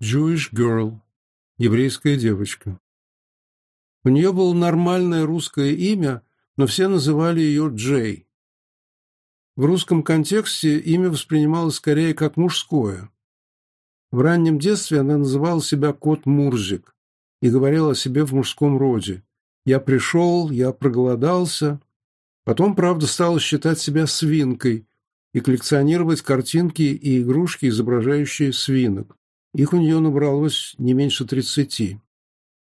Jewish Girl, еврейская девочка. У нее было нормальное русское имя, но все называли ее Джей. В русском контексте имя воспринималось скорее как мужское. В раннем детстве она называла себя Кот Мурзик и говорила о себе в мужском роде. «Я пришел, я проголодался». Потом, правда, стала считать себя свинкой и коллекционировать картинки и игрушки, изображающие свинок. Их у нее набралось не меньше тридцати.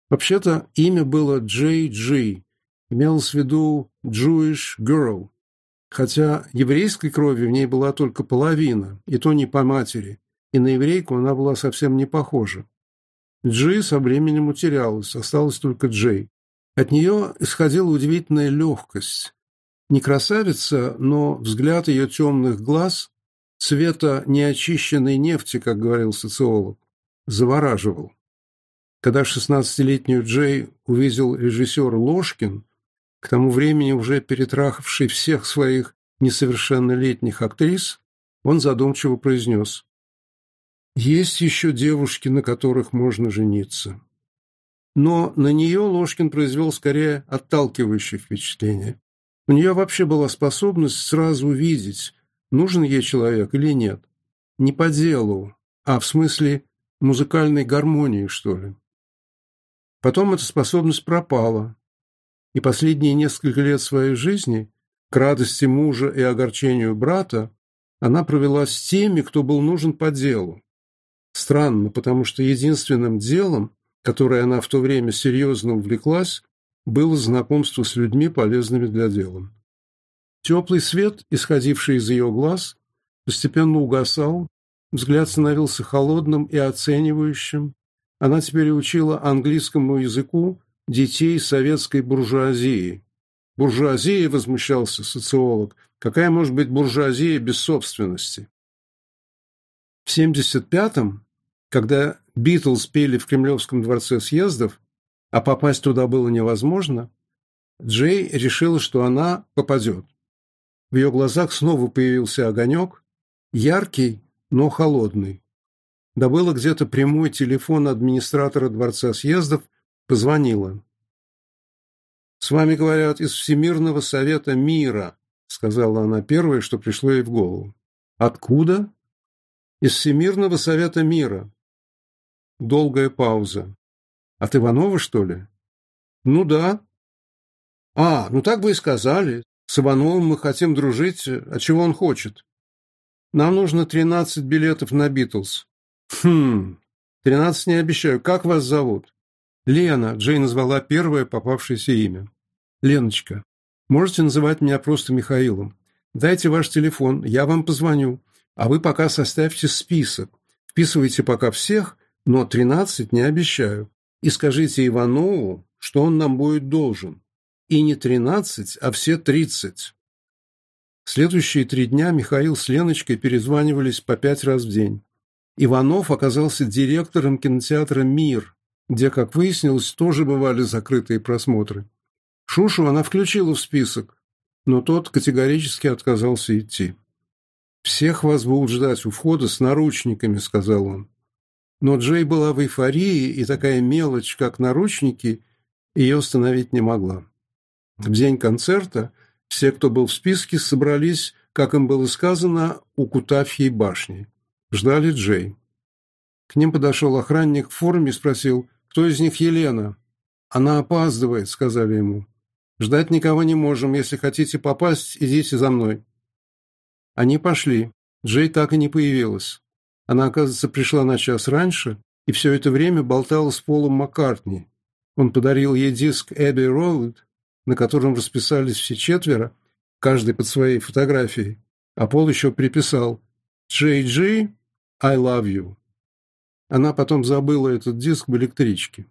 Вообще-то имя было Джей Джи, имелось в виду Jewish Girl, хотя еврейской крови в ней была только половина, и то не по матери, и на еврейку она была совсем не похожа. Джи со временем утерялась, осталась только Джей. От нее исходила удивительная легкость. Не красавица, но взгляд ее темных глаз цвета неочищенной нефти, как говорил социолог, завораживал. Когда 16-летнюю Джей увидел режиссер Ложкин, к тому времени уже перетрахавший всех своих несовершеннолетних актрис, он задумчиво произнес «Есть еще девушки, на которых можно жениться». Но на нее Ложкин произвел скорее отталкивающее впечатление. У нее вообще была способность сразу видеть, нужен ей человек или нет. Не по делу, а в смысле музыкальной гармонии, что ли. Потом эта способность пропала, и последние несколько лет своей жизни, к радости мужа и огорчению брата, она провела с теми, кто был нужен по делу. Странно, потому что единственным делом, которое она в то время серьезно увлеклась, было знакомство с людьми, полезными для дела. Теплый свет, исходивший из ее глаз, постепенно угасал, взгляд становился холодным и оценивающим. Она теперь учила английскому языку детей советской буржуазии. «Буржуазия», — возмущался социолог, — «какая может быть буржуазия без собственности?» В 75-м, когда «Битлз» пели в Кремлевском дворце съездов, а попасть туда было невозможно, Джей решила, что она попадет. В ее глазах снова появился огонек, яркий, но холодный. Да где-то прямой телефон администратора Дворца съездов, позвонила. «С вами говорят из Всемирного совета мира», — сказала она первое, что пришло ей в голову. «Откуда?» «Из Всемирного совета мира». Долгая пауза. «От Иванова, что ли?» «Ну да». «А, ну так бы и сказали. С Ивановым мы хотим дружить, а чего он хочет? Нам нужно тринадцать билетов на Битлз. Хм, тринадцать не обещаю. Как вас зовут? Лена, Джей назвала первое попавшееся имя. Леночка, можете называть меня просто Михаилом. Дайте ваш телефон, я вам позвоню. А вы пока составьте список. Вписывайте пока всех, но тринадцать не обещаю. И скажите Иванову, что он нам будет должен. И не тринадцать, а все тридцать. Следующие три дня Михаил с Леночкой перезванивались по пять раз в день. Иванов оказался директором кинотеатра «Мир», где, как выяснилось, тоже бывали закрытые просмотры. Шушу она включила в список, но тот категорически отказался идти. «Всех вас будут ждать у входа с наручниками», — сказал он. Но Джей была в эйфории, и такая мелочь, как наручники, ее остановить не могла. В день концерта все, кто был в списке, собрались, как им было сказано, у Кутафьей башни. Ждали Джей. К ним подошел охранник в форме и спросил, кто из них Елена. «Она опаздывает», — сказали ему. «Ждать никого не можем. Если хотите попасть, идите за мной». Они пошли. Джей так и не появилась. Она, оказывается, пришла на час раньше и все это время болтала с Полом Маккартни. Он подарил ей диск Эбби Роуд на котором расписались все четверо, каждый под своей фотографией, а Пол еще приписал «Джей Джей, I love you». Она потом забыла этот диск в электричке.